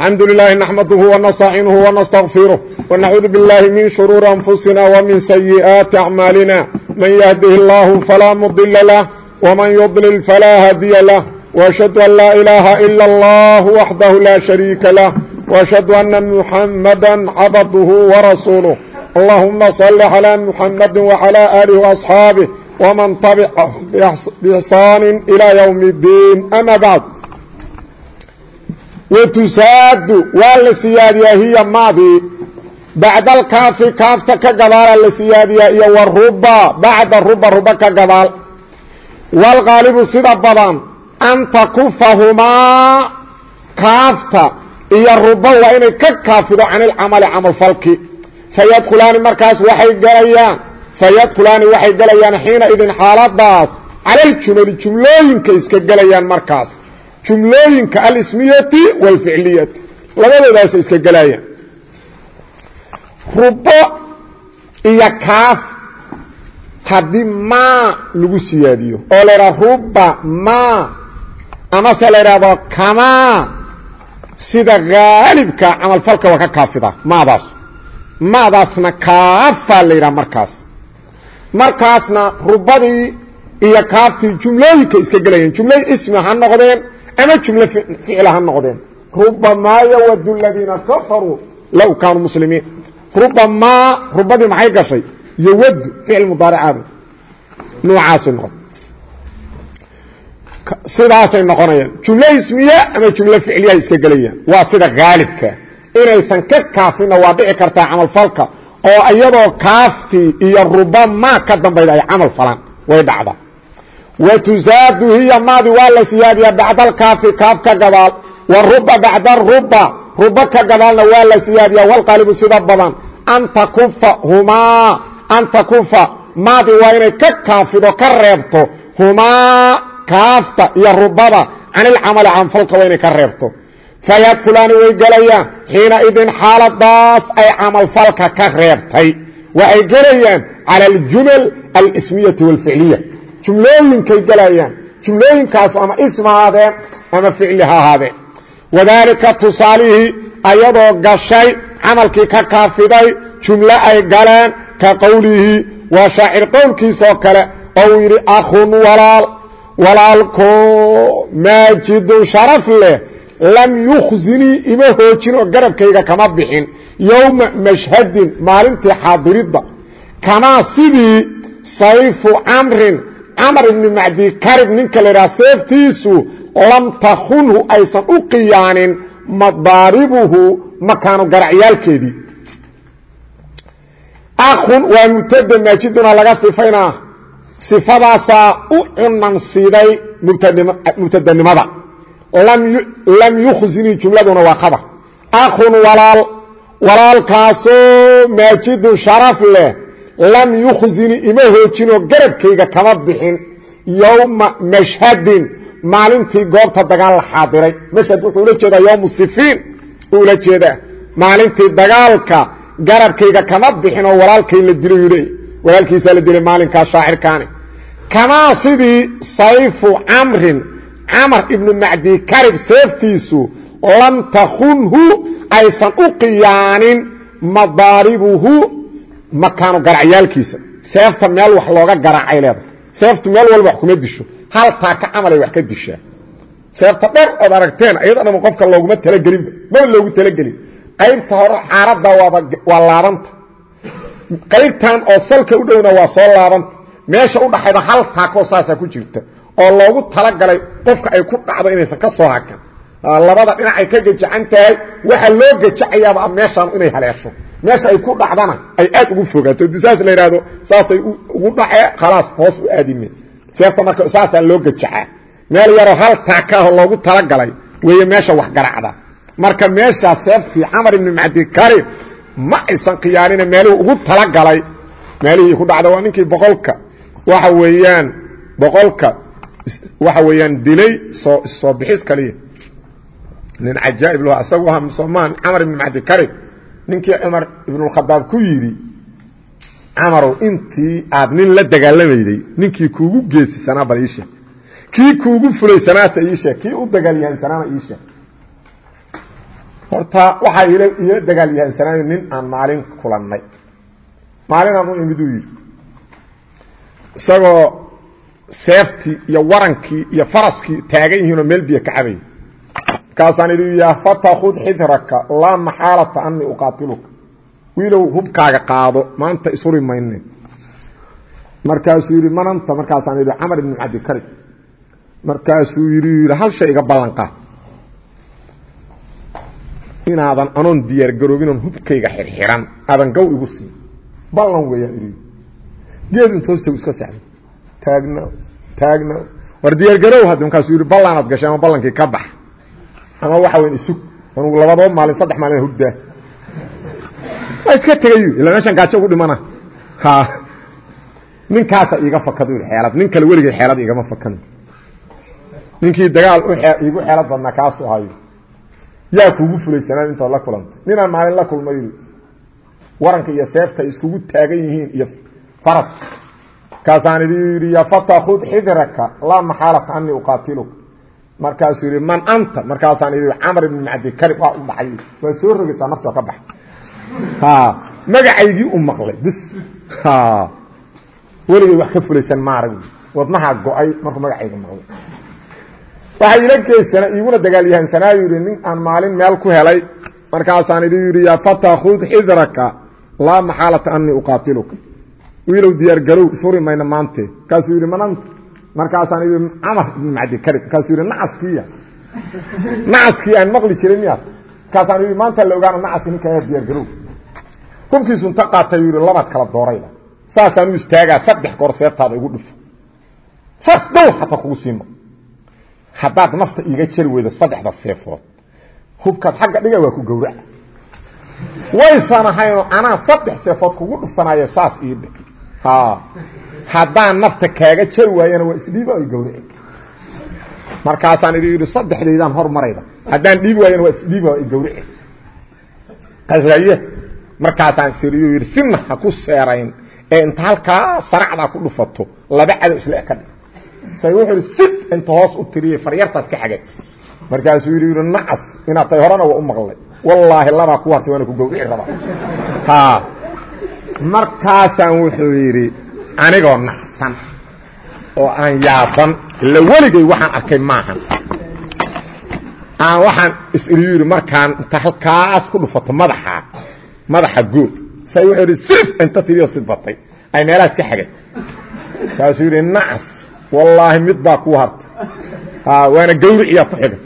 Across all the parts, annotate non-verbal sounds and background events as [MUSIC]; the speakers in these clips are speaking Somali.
الحمd للh نحمdه ونsتacينه ونsتغفiره ونعuudu bاللh min شhروuر أنفuسina وmin سيئaaتi أعmاalina maن يهdih الlh falaa مضل لh وmaن يضلل falaa hadiي لh وأشhهadu أn laa إلaaha إlا الlh وaxdaه laa شharيika لah وأشhهadu أنa محamdا cabdه وrasuuله اllahuma صل عlى محamd وعlى آlih وأصxaabه وmaن تبcaه بإxsaan إlى yوم الdيn أmا bعd wtusaadu waa la siyaadiyaa hiya maadii bacda alkaafi kaafta ka gadaala la siyaadiyaa iyo waruba bacda ruba ruba ka gadaal waalqaalibu sida badan an takufahumaa kaafta iyo ruba waa inay ka kaafido can ilcamali camalfalki fayadkhulaani markaas waxay galayaan fayadkhulaani waxay gelayaan xiina idin xaaladaas cala ljumali jumlooyinka jumlooyinka alismiyati wاlficliyati labadoodaas iska gelayaan rubo iyo kaaf haddii maa lagu siyaadiyo. Oo la idhaha ruba ma amase la idhaahdo kamaa. Sida haalibka camalfalka waa ka kaafida maadaas. Maadaasna kaafaa la yidhaha markaas. Markaasna rubadii iyo kaaftii jumlooyinka iska gelayaan jumlo ismi ha noqdeen ama jumlo ficla ha noqdeen rubamaa yawadu ladiina kafaruu low kaanuu muslimiin rubamaa rubadii maxay gashay yawadu ficil mudaaricaadu noocaasay noqon sidaasay noqonayaan jumlo ismiya ama jumlo ficliyaha iska gelayaan waa sida haalibka inaysan ka kaafina waa dhici kartaa camalfalka oo iyadoo kaaftii iyo ruba maa ka dambayda ay camal falaan way dhacda wtusaadu hiya maadi waa la siyaadiyaa bacda alkaafi kaaf ka gadaal waruba bacda ruba ruba ka gadaalna waa la siyaadiyaa wlqaalibu sida badan an takufa humaa an takufa maadi waa inay ka kaafido ka reebto humaa kaafta iyo rubada can ilcamali camalfalka waa inay ka reebto fayadkulaani way gelayaan xiina idin xaaladaas ay camalfalka ka reebtay wa ay gelayaan cala aljumal alsmiyati wاlficliya jumlooyinkay gelayaan jumlooyinkaasu ama ism ha ahaadeen ama ficli ha ahaadeen wadaalika tusaalihii ayadoo gashay camalkii ka kaafiday jumlo ay galeen ka qowlihi waa shaacir qowlkiisoo kale oo uu yidhi akhun walaal walaalko maajidun sharaf leh lam yukhzinii ima hoojin oo garabkayga kama bixin yowma mashhadin maalintii xaadiridda. Kamaa sidii sayfu camrin camar ibni macdi karib ninka la idhaha seeftiisu lam takunhu aysan u qiyaanin madaaribuhu makaanu garacyaalkeedii. Akhun waa mubtada maajiduna laga sifaynaa sifadaasaa u cunansiiday mubtadanimada lam yukhzinii jumladuna waa khabar. Akhun walaal walaalkaasoo maajidun sharaf leh lam yukhzini ima hoojinoo garabkayga kama bixin yowma mashhadin maalintii goobta dagaal la xaadiray. Mashhad wuxuu ula jeedaa yowmu sifiin ula jeedaa maalintii dagaalka garabkayga kama bixin oo walaalkay la dilay yidhi walaalkiisaa la dilay maalinkaas shaacirkaani. Kamaa sidii sayfu camrin camar ibnu macdi karib lam takunhu aysan u qiyaanin madaaribuhu makaanu garacyaalkiisa seefta meel wax looga garaacay leedahay. Seeftu meel walba wax kuma disho. Hal taaka camalay wax ka dishaa. Seefta dher ood aragteen iyadoo dhan qofka looguma talagelinba maba loogu talagelin. Qaybta hore xaaradda waa laabanta. Qaybtan oo salka u dhowna waa soo laabanta. Meesha u dhaxayda hal taakoo saasaa ku jirta. Oo loogu talagalay qofka ay ku dhacdo inaysan ka soo hakan. Labada dhinacay ka gajacan tahay waxaa loo gajacayaaba meeshaan inay haleesho meesha ay ku dhacdana ay aad ugu fogaato di saas la yidhaahdo saasay ugu dhacee khalaas hoos u aadime. Seefta marka saasaa loo gajacaa. Meel yaroo hal taakaaho loogu talagalay weeye meesha wax garacda marka meeshaa seeftii camar ibni macdi karib ma aysan khiyaanina meelihii ugu talagalay. Meelihii ku dhacda waa ninkii boqolka. Waxa weeyaan boqolka waxa weeyaan dilay soo soo bixis kaliya. Nin cajaa'ib lo isagu aha soomaan camar ibni macdi karib ninkii cumar ibnulkhadaab ku yidhi camarow intii aad nin la dagaalamayday ninkii kuugu geesisanaa bal iisheeg kii kuugu fulaysanaasa iisheeg kii u dagaalyahansanaana iisheeg horta waxaa ila dagaal yahansanaayo nin aan maalin kulannay. Maalinaan u imid uu yidhi. Isagoo seeftii iyo warankii iyo faraskii taagan yihiinoo meel biyo ka markaasaan idhi yaa fata khud xidraka laa maxaalata anii uqaatiluka. Wiilow hubkaaga qaado maanta ishuri mayne. Markaasuu yidhi mananta markaasaan idhi camar ibnu cabdikari markaasuu yidhi hal shay iga ballanqaad inaadan anoon diyaargaroobinoon hubkayga xirxiran aadan gaw igu siin. Ballan weeyaan idhi geed inta hoostagu iska sexday taagna taagna. War diyaargarow hadda markaasuu yidhi ballanaad gashay ama ballankii ka bax ama waxa weyn isug. Anugu labadood maalin saddex maalin hurdaa waa iska tegayu ilaa meeshan gaajo ugu dhimana. Ha. Ninkaasa iiga fakado xeelad. Nin kale weligay xeelad igama fakan ninkii dagaal iigu xeelad badnaa kaasu ahayo yaa kuugu fulaysanaa intaad la kulantay. Ninaan maalin la kulmay waranka iyo seefta iskugu taagan yihiin iyo faraska. Markaasaan idhi yidhi ya fata khud xidraka laa maxaalata anii uqaatiluka markaasuu yidhi man anta? Markaasaan idhi camar ibn cabdikarib waa u dhacay. Waa soo rogaysaa nafti waa ka baxay magacaygii u maqlay bis. Weligay wax ka fulaysan maarag wadnaha go'ay markuu magacayga maqlay. Waxaa ila geysana iiguna dagaalyahansanaayu yidhi nin aan maalin meel ku helay. Markaasaan idhi yidhi yaa fata khud xidraka. Laa maxaalata anii uqaatiluka. Wiilow diyaargarow ishuri mayna maante. Markaasuu yidhi mananta markaasaan idhi camar ibn cabdikarib markaasuu yidhi nacaskiiya nacaskii aan maqli jiray miyaad markaasaan yidhi maanta la ogaana nacaski ninkaa diyaargarow hubkiisu inta qaatay yidhi labaad kala doorayda. Saasaan u istaagaa saddex goor seeftaada igu dhufo saas dhowr xataa kugu siima haddaad nafta iiga jari weydo saddexda seefood hubkaad xagga dhiga waa ku gowraca waysan ahaynoo anaa saddex seefood kugu dhufsanayo saas ii dhe haddaan nafta kaaga jari waayana waa isdhiiba ay gowraci markaasaan idhi yidhi saddexdaydaan hormarayda haddaan dhiibi waayana waa isdhiiba ay gowraci qadraye markaasaan siriyu yidhi sina ha ku seerayn. Ee inta halkaa saracdaa ku dhufato laba cadow isle ka dhig. Sa wuxuu yidhi sid inta hoos u tiriyey faryartaas ka xagay. Markaasuu yidhi yidhi nacas inaad tahay horena waa u maqlay. Wallaahi labaa ku hartay waana ku gawrici rabaa. Ha markaasaan wuxuu yidhi anigoo nacsan oo aan yaaban ila weligay waxaan arkay maahan. Aan waxaan is-iriyu yidhi markaan inta halkaas ku dhufato madaxa madaxa goog say wuxuu yidhi sif inta tiriyo sidbatay ay meelahaas ka xagay kaasuu yidhi nacas wallaahi mid baa kuu hartay waana gawriciyaa ku xigay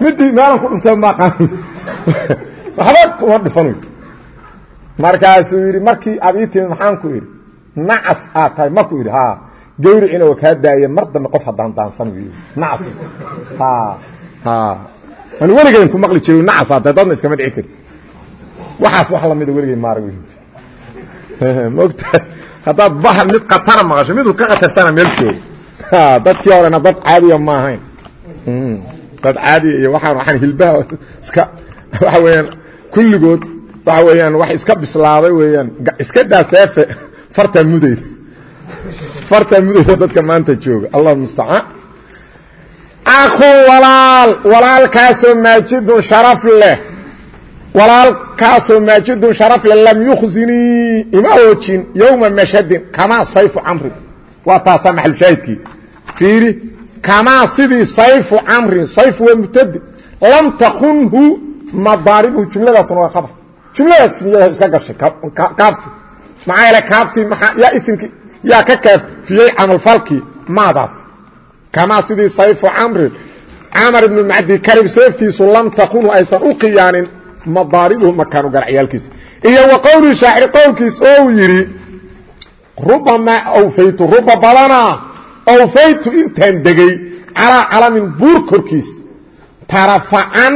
midii meelan ku dhuftay maqan [LAUGHS] waxba kuma dhifan markaasuu yidhi markii aad ii timid maxaan ku idhi nacas aad tahay markuu yidhi ha. Gawricina waa kaa daaya mar dambe qof haddaan daansan nacas an weligayn ku maqli jiri nacas aad tahay dadna iskama dhici karti waxaas wax lamida weligay maarag mogta haddaad bahal mid katara maqasho miduu ka katarsana meel joogo. Dadkii horena dad caadiya ma ahayn. Dad caadiya iyo waaan waaan hilbaha iska waxa weeyaan kulligood waxa weeyaan wax iska bislaaday weeyaan iska daa seefe fartaa mudayda. Fartaa mudayda dadka maanta jooga. Allah mustacaan. Akhu walaal. Walaalkaasoo maajidun sharaf leh. Walaalkaasoo maajidun sharaf leh lam yukhzinii ima oojin yowma mashadin kamaa sayfu camrin waa taasaa maxalushaahidkii fiiri kamaa sidii sayfu camrin sayfu waa mubtadi. Lam takunhu madaaribuhu. Jumladaasna waa khabar. Jumladaas niyadaha iska gashay. Kaafti maxaa yeele kaaftii yaa isimkii yaa ka kaafiyey camalfalkii maadaas. Kamaa sidii sayfu camrin camar ibnu macdi karib seeftiisu lam takunhu aysan u qiyaanin madaaribuhu makaanu garacyaalkiisa iyo wa qowlii shaacir qowlkiis oo uu yidhi rubamaa awfaytu ruba badanaa awfaytu intaan degay calaa calamin buur korkiis. Tarafacan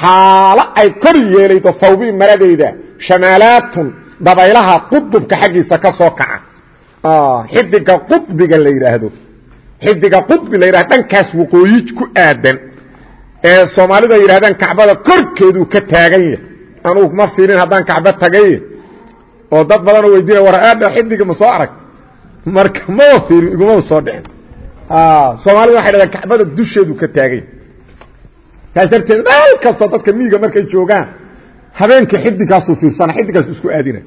xaalo ay kor yeelaydo fawbii maradayda dabaylaha qudubka xaggiisa ka soo kaca. Xidiga qudbiga la yidhaahdo xidiga qudbi la yidhahdo dhankaas waqooyi ku aadan. Ee soomaalidu ay yidhahdaan kacbada korkeeduu ka taagan yahay. Anugu ma fiirin haddaan kacbo tagay. Oo dad badanoo weydiinaya war aadha xidiga ma soo arag? Marka maba fiirin igumaba soo dhicin. Soomaalida waxay dhahdaan kacbada dusheedu ka taagay taas darteed meel kasta dadka miiga markay joogaan habeenka xidigaasuu fiirsana xidigaasu isku aadina.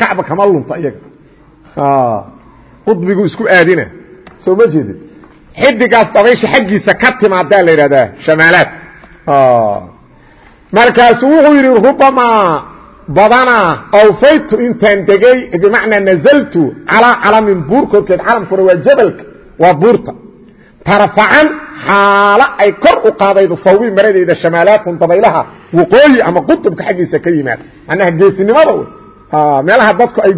Kacba kama lunta iyaga. Qudbigu isku aadina. Soo ma jeedid xidigaas dabaysha xaggiisa ka timaadaa la yidhahdaa shamaalaad. Markaasuu wuxuu yidhi rubamaa badanaa awfaytu intaan degay bimacnaa nazaltu calaa calamin buur korkeed calamkuna waa jabalka waa buurta tarfacan xaalo ay kor u qaadaydo fawbi maradeyda shamaalaatun dabaylaha waqooyi ama qutubka xaggiisa ka yimaad. Macnaha geesinimada wey. Meelaha dadku ay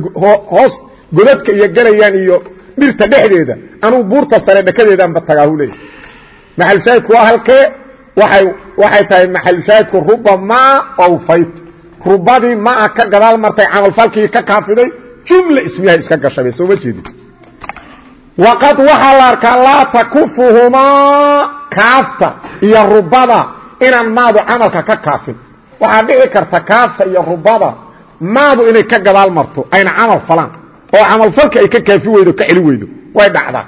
hoos godadka iyo galayaan iyo dhirta dhexdeeda anugu buurta sare dhakadeedaanba tagaahu leey maxalshaahidku waa halkee? Waxay tahay maxalshaahidku ruba maa awfaytu rubadii maa ka gadaal martay camalfalkii ka kaafiday jumla ismiyaha iska gashabay soo ma jeedi waqad waxaa la arkaa laa takufuhumaa kaafta iyo rubada inaan maadu camalka ka kaafin. Waxaa dhici karta kaafta iyo rubada maadu inay ka gadaal marto ayna camal falaan oo camalfalka ay ka kaafi weydo ka celi weydo way dhacdaa.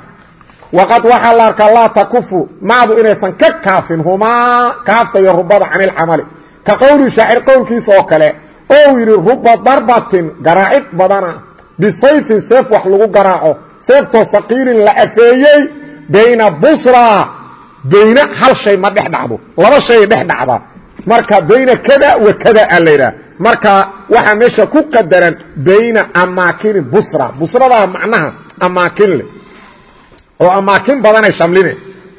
Waqad waxaa la arkaa laa takufu maadu inaysan ka kaafin humaa kaafta iyo rubada can ilcamali ka qowli shaacir qowlkiisa oo kale ou yidhi ruba darbatin garaacid badana bisayfin seef wax lagu garaaco seeftoo saqiilin la afeeyey bayna busra bayna hal shay ma dhex dhacdo laba shay dhex dhacda. Marka bayna kada wa kada a la yidhaha. Marka waxaa meesha ku qadaran bayna amaakini busra. Busradaa macnaha amaakin leh. Oo amaakin badanay shamline.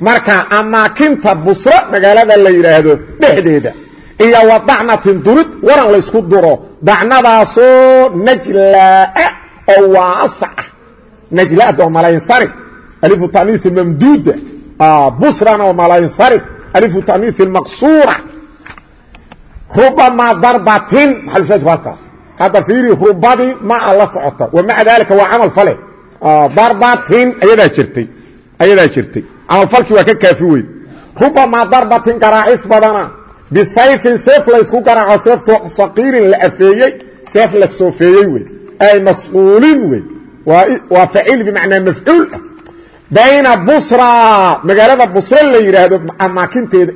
Marka amaakinta busra magaalada la yidhaahdo dhexdeeda iyo wa dacnatin durid waran laysku duro dacnadaasoo najlaa oo najlada oo malayinsarif alifu taniii mamduuda busrana oo malayinsarif alifu taniii maqsuura rubamaa darbatin. Maxalushaadku halkaas hadda fiiri rubadii maa la socota. Wa maca daalika waa camal fale. Darbatin ayadaa jirtay. Ayadaa jirtay. Camalfalkii waa ka kaafi weyd. Rubamaa darbatin garaacis badana. Bisayfin seef laysku garaaco seefto saqiirin la afeeyey seef la soofeeyey wey ay masquulin wey waa faciil bimacnaa mafcuul bayna busra magaalada busra la yidhaahdo amaakinteeda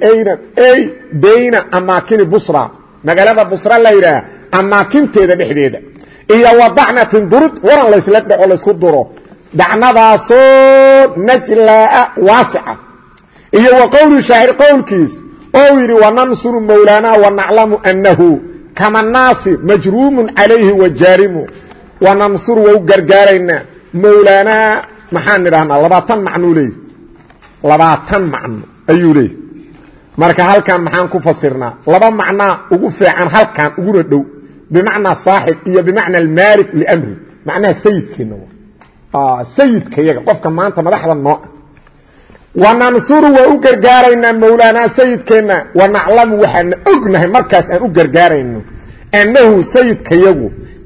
ay bayna amaakini busra. Magaalada busra la yidhaah amaakinteeda dhexdeeda. Iyo wa durud waran laysla dhaco laysku duro. Dacnadaasoo najlaa waasica. Iyo wa qowli shaacir qowlkiis ou yidhi wanansuru mowlaanaa wanaclamu anahu kama naasi majruumun calayhi wajaarimu wanansuru waa u gargaaraynaa mowlaanaa maxaan idhahnaa labaatan macnuu leeyahy labaatan macno ayuu leeyahy marka halkan maxaan ku fasirnaa? Laba macnaa ugu fiican halkan uguna dhow bimacnaa saaxib iyo bimacna almaalik liamri macnaha sayidkeenna sayidka yaga qofka maanta madaxda nooa wanansuru waa u gargaaraynaa mowlaanaa sayidkeenna wanaclamu waxaana ognahay markaas aan u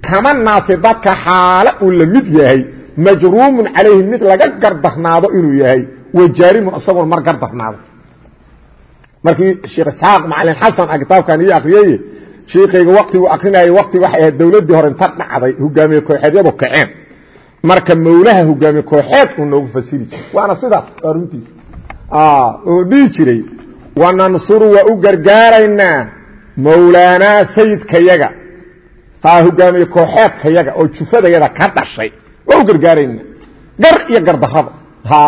kama naasi dadka xaalo uu la mid yahay majruumun calayhi mid laga gardarnaado inuu yahay wajaarimun isagoona mar gardarnaado markii sheekh isxaaq macalin xasan a kitaabkan iyo akriyey shiikayga waktigu akrinayay wakti waxay ahayd dowladdii hore inta dhacday hogaamiye kooxeedyadu kaceen. Marka mawlaha hogaamiye kooxeed uu noogu fasiri jiray. Waana sidaas waa runtiisa uu dhihi jiray wanansuru waa u gargaaraynaa mawlaanaa sayidkayaga hogaamiye kooxeedkayaga oo jufadayada ka dhashay. Waa u gargaarayna. Gar iyo gardarada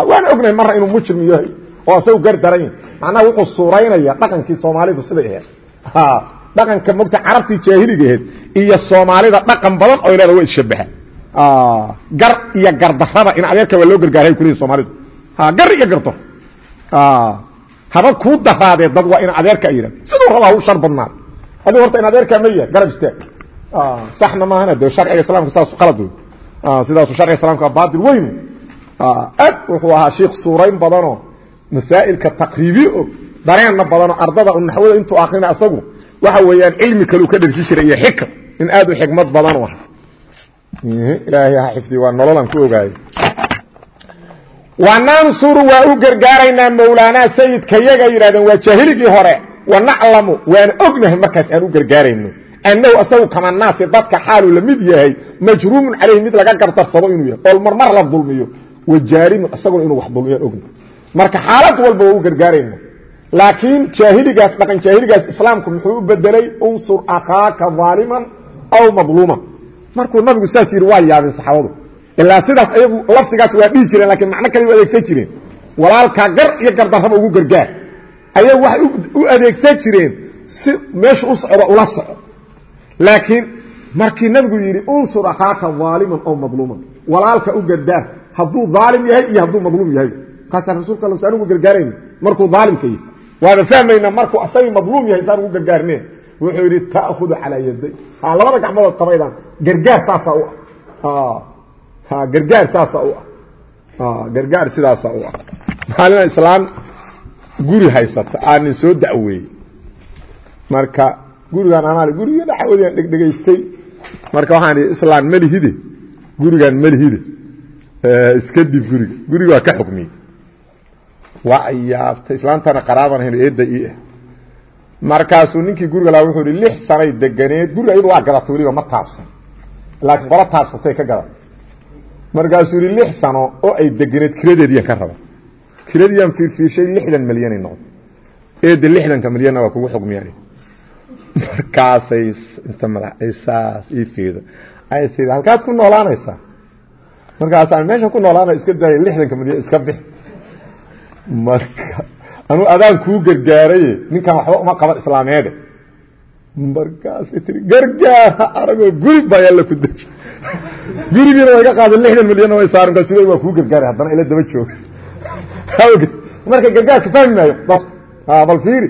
waana ognahay marna inuu mujrim yahay oo asagu gar daran yahay macnaha wuxuu suuraynaya dhaqankii soomaalidu siday ahayd. Dhaqanka mogta carabtii jaahiliga ahayd iyo soomaalida dhaqan badan oo leeda wa isshabaha gar iyo gardarada in adeerka waa loo gargaaray ku leeyihiin soomalidu gar iyo gardar haba kuu daraadee dad waa in adeerka ay yidhahdo siduu rabaa u shar badnaa adigu horta in adeerkaa ma yahay garab istaag saxna maahana de sharciga islamka sidaas qalad wey sidaasu sharciga islamka baatil weyn. Aad wuxuu ahaa shiikh suurayn badanoo masaa'ilka taqriibi og dareenna badanoo ardada u naxwada intuu akrina asagu waxa weeyaan cilmi kaleu ka dherji jiray iyo xikam in aad u xikmad badan u ah ilaahay ha xifdiy waa nololan ku ogaayo wanansuru waa u gargaaraynaa mowlaanaa sayidka yaga yidhahdeen waa jaahiligii hore wanaclamu waan ognahay markaas aan u gargaarayno annahu asagu kama naasi dadka xaaluu la mid yahay majruumun calayhi mid laga gardarsado inuu yahay. Oo marmar la dulmiyo wajaarimun isaguna inuu wax dulmiyo ogna marka xaalad walba waa u gargaarayna. Laakiin jaahiligaas dhaqan jaahiligaas islaamku muxuu u bedelay unsur akhaaka aaliman aw madluuman. Markuu nabigu saas yidhi waa yaabeen saxaabadu. Ilaa sidaas ayagu lafdigaas waa dhihi jireen lakiin macno kale u adeegsan jireen. Walaalkaa gar iyo gardarraba ugu gargaar. Ayagu waxay u adeegsan jireen si meesha u socdo ula soco laakiin markii nabigu yidhi unsur akhaaka aaliman aw madluuman. Walaalka u gardaar hadduu aalim yahay iyo hadduu madluum yahay. Markaasaa rasuulka all saan ugu gargaarayna markuu aalimka yahy waana fahmayna markuu asagii madluum yahay saan ugu gargaarne wuxuu yidhi ta'hudu calaa yaday labada gacmood tabaydaan gargaar saasaa u ah. Gargaar saasaa u ah. Gargaar sidaasaa u ah. Maalina islaam guri haysata aanin soo da'weeyey. Marka gurigaan anaa guriga dhaxawadian dhegdhegaystay. Marka waxaan ihi islaan malihide gurigaan malihide iska dib guriga guriga waa ka xukmiyey waa yaabtay islaantana qaraaban ahayn eedda ii ah. Markaasuu ninkii guriga lahaa wuxuu ihi lix sanay deganeed guriga iyadu waa gadatay weliba ma taabsan. Laakiin qola taabsatay ka gadatay. Markaasuu yihi lix sano oo ay deganeed kiradeediiyan ka raba. Kiradiiyaan fiirfiirshay lixdan milyanay noqon eedda lixdanka milyanna waa kugu xukmiyaan [LAUGHS] markaasay inta madax saas ii ay tii halkaad ku noolaanaysaa markaasaan meesha ku noolaana iska daaya lixdanka milyan iska bix. Marka anuu adaan kuu gargaaraye ninkan waxba uma qaban islaameede. Markaasay tii gargaara aragoo guri baa yalla ku deji. [LAUGHS] Gurigiina way ka qaadeen lixdan milyanna way saaran kaas waa kuu gargaaray haddana ila daba jooga. [LAUGHS] Marka gargaarka fahmi maayo bal fiiri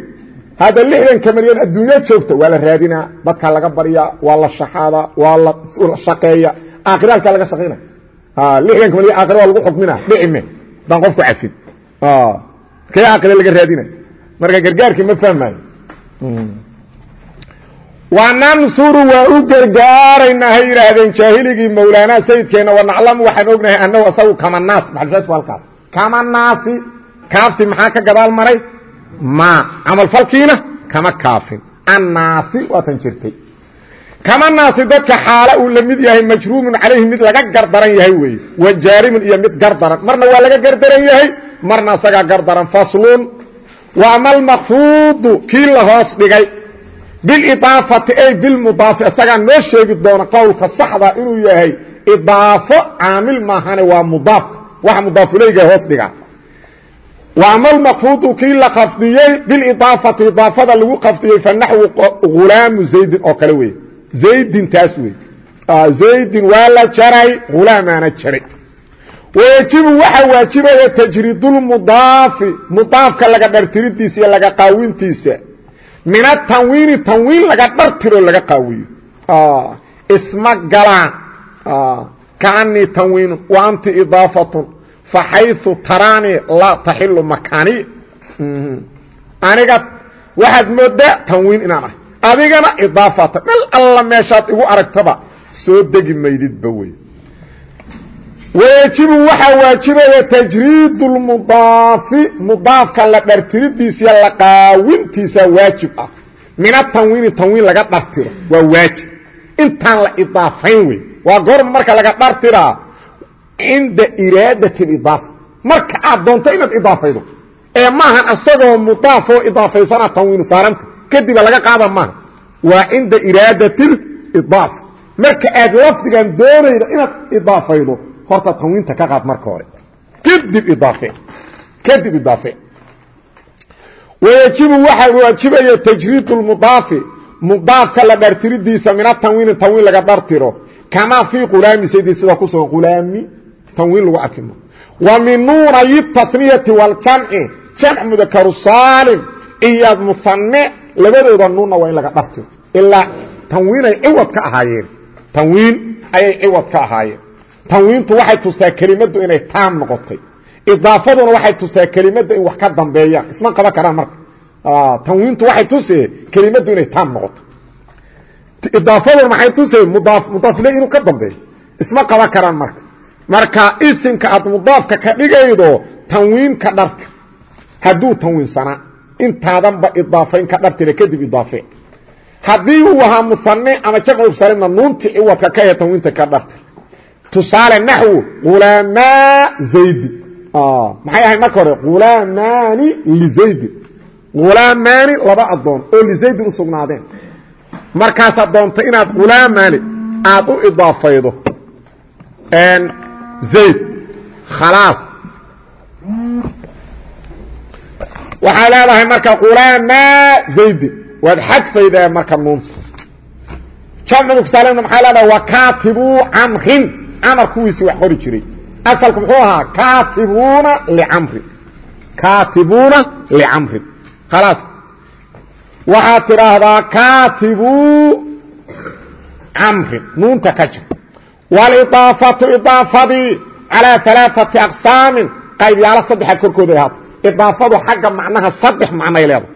hadda lixdanka milyan adduunyo joogta waa la raadinaa dadkaa laga baryaa waa la shaxaadaa waa la shaqeeya aakhiraalkaa laga shaqayna lixdanka milyan aakhira waa lagu xukmina dhicime haddaan qofku cafin kee aakhire laga raadina? Marka gargaarkii ma fahmaayo wanansuru waa u gargaaraynaa hay yidhaahdeen jaahiligii mawlaanaa sayidkeenna wanaclamu waxaan ognahay anahu asagu kama naas maxalshaadku halkaas kama naasi kaafti maxaa ka gadaal maray ma camalfalkiina kama kaafin. Annaasi waatan jirtay. Kama naasi dadka xaala uu la mid yahay majruumun calayhi mid laga gardaran yahay weeye wa jaarimun iyo mid gardaran. Marna waa laga gardaran yahay marna isagaa gardaran faslun wa ama kii la hoos dhigay. Bilidaafati ay bilmudaafi isagaa noo sheegi doona qowlka saxda inuu yahay idaafo caamil maahane waa mudaafka waxa mudaafulayga hoos dhiga ama almaqfuudu kii la khafdiyey bilidaafati idaafada lagu khafdiyey fa naxwu hulaamu zaydin oo kale wey zaydin taas wey zaydin waa la jaray hulaamaana jaray. Wayajibu waxaa waajibaya tajriidulmudaafi mudaafka laga dhartiridiisa iyo laga qaawintiisa. Min atanwiini tanwiin laga dhartiro laga qaawiyo. Isma galaan. Kaanii tanwiinu wa anti idaafatun faxayu taraanii laa taxilu makaani aniga waxaad moodaa tanwiin inaan ahay adigana idaafata mel alla meeshaad igu aragtaba soo degi maydidba wey wayajibu waxaa waajibaya tajriid lmudaafi mudaafka la dhartiridiisa la qaawintiisa waajib ah min atanwiini tanwiin laga dhartiro waa waajib intaan la idaafayn wey waa cinda iraadat idaafa marka aad doonto inaad idaafaydo ee maahan asagoo mudaafoo idaafaysana tanwiinu saaranta kadiba laga qaada maaha. Waa cinda iraadat idaafa marka aad lafdigan doonayda inaad idaafaydo horta tanwiinta ka qaad marka hore. Kadib idaafe. Kadib idaafe. Wayajibu waxaa waajibaya tajriid lmudaafi mudaafka la dhartiridiisa min atanwiini tanwiin laga dhartiro kamaa fii qulaami saydi sida ku sugan qulaami tanwiin lagu arkimo wa min nuunayi taniyati waljamci jamc mudakaru saalim iyo muane labadooda nuunna waa in laga dhartiro ilaa tanwiinay ciwad ka ahaayeen. Tanwiin ayay ciwad ka ahaayeen. Tanwiintu waxay tustaa kelimadu inay taam noqotay. Idaafaduna waxay tustaa kelimada in wax ka dambeeyaan isma qaban karaan marka. Tanwiintu waxay tusee kelimadu inay taam noqotay. Idaafaduna maxay karaan marka marka isimka aad mudaafka ka dhigaydo tanwiin ka dharti hadduu tanwiinsanaa intaadanba idaafayn ka dhartile kadib idaafe. Haddii uu ahaa muane ama jamcu salimna nuunti ciwadka ka ahe tanwiinta ka dharti tusaale naxwu hulaamaa zaydi maxay ahayd marka hore? Hulamaani lizaydin hulaamaani laba addoon oo lizaydin u sugnaadeen. Markaasaad doonta inaad hulaamaani aad u idaafaydo zayd khalaas waxaa leedahay marka hulaamaa zaydin waad xadfaydaa marka nuunta jamcu mugsaalina maxaa leedahay waa kaatibuu camrin camar kuwiisii wax qori jiray asalku muxuu ahaa kaatibuuna licamrin kaatibuuna licamrin khalaas waxaad tidhaahdaa kaatibuu camrin nuunta ka jir walidaafatu idaafadii calaa alaaati aqsaamin qaybyaalo saddexaad korkooda ahaata idaafadu xagga macnaha saddex macnay leedahay